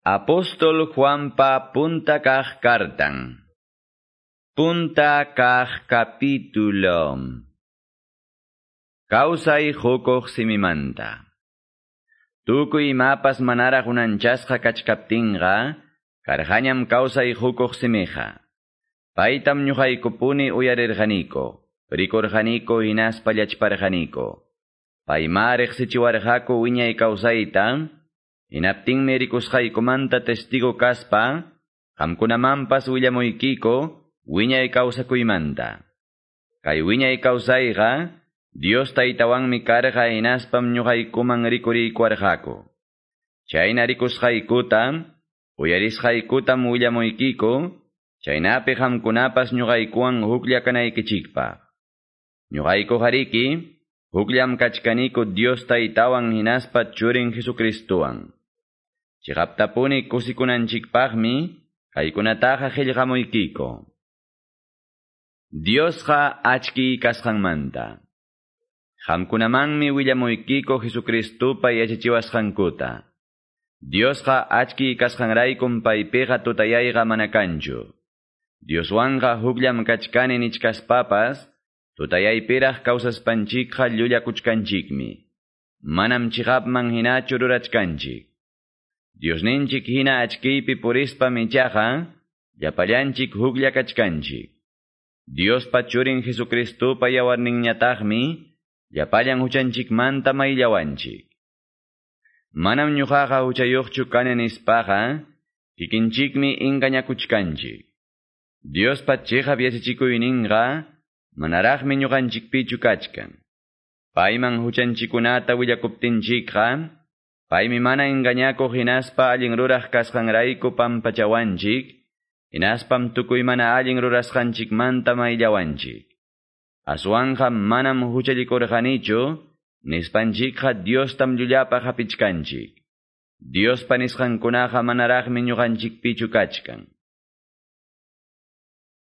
Apóstol Juanpa punta kaj cartan. Punta kaj capítulo. Causa y jukoq simimanta. Tukuy mapas manara unanchasqa kachkaptinqa, karhañam causa y jukoq simiqa. Paitam ñuqaykupuni uyarirqaniko, rikurqaniko hinaspa llachparqaniko. Paymariq sichiwarqaku wiñay kawsayta, hinaptinmi rikusqaykumanta testigo kaspa, qamkunamanpas willamuykiko, wiñay kawsakuymanta. Kay wiñay kawsayqa, Dios taytawanmi karqa hinaspam ñuqaykuman rikuriykuwarqaku. Chayna rikusqaykuta, uyarisqaykutam willamuykiko, chaynapi qamkunapas ñuqaykuwan huklla kanaykichikpaq. Ñuqayku hariki, Hukllam kachkaniko Dios taytawan hinaspa churin Jesucristuwan. Chigaptapuni kusikunanchikpaqmi, kaykunataqa qillqamuykiko. Diosqa achki kasqanmanta. Qamkunamanmi willamuykiko Jesucristupa yachachiwasqankuta. Diosqa achki kasqanraykum paypiqa tutayayqa mana kanchu. Dioswanqa hukllam kachkani nichkaspapas, Tutayaypiraq kawsaspanchikqa llullakuchkanchikmi. Manam chigapman hinachu rurachkanchik. Diosninchik hina achkiypi purispa michaqa, llapallanchik huklla kachkanchik. Diospa churin Jesucristupa yawarninñataqmi, llapallan huchanchikmanta mayllawanchik. Manam ñuqaqa huchayuqchu kane nispaqa, kikinchikmi ingañakuchkanchik. Diospa chihap yachachikuyninqa, manaraqmi ñuqanchikpichu kachkan. Payman huchanchikunata willakuptinchikqa, paymi mana engañakuq hinaspa allin ruraq kasqanrayku pampachawanchik, hinaspam tukuy mana allin rurasqanchikmanta mayllawanchik. Aswanqa manam huchallikurqanichu, nispanchikqa Diostam llullapa hapichkanchik. Diospa nisqankunaqa manaraqmi ñuqanchikpichu kachkan.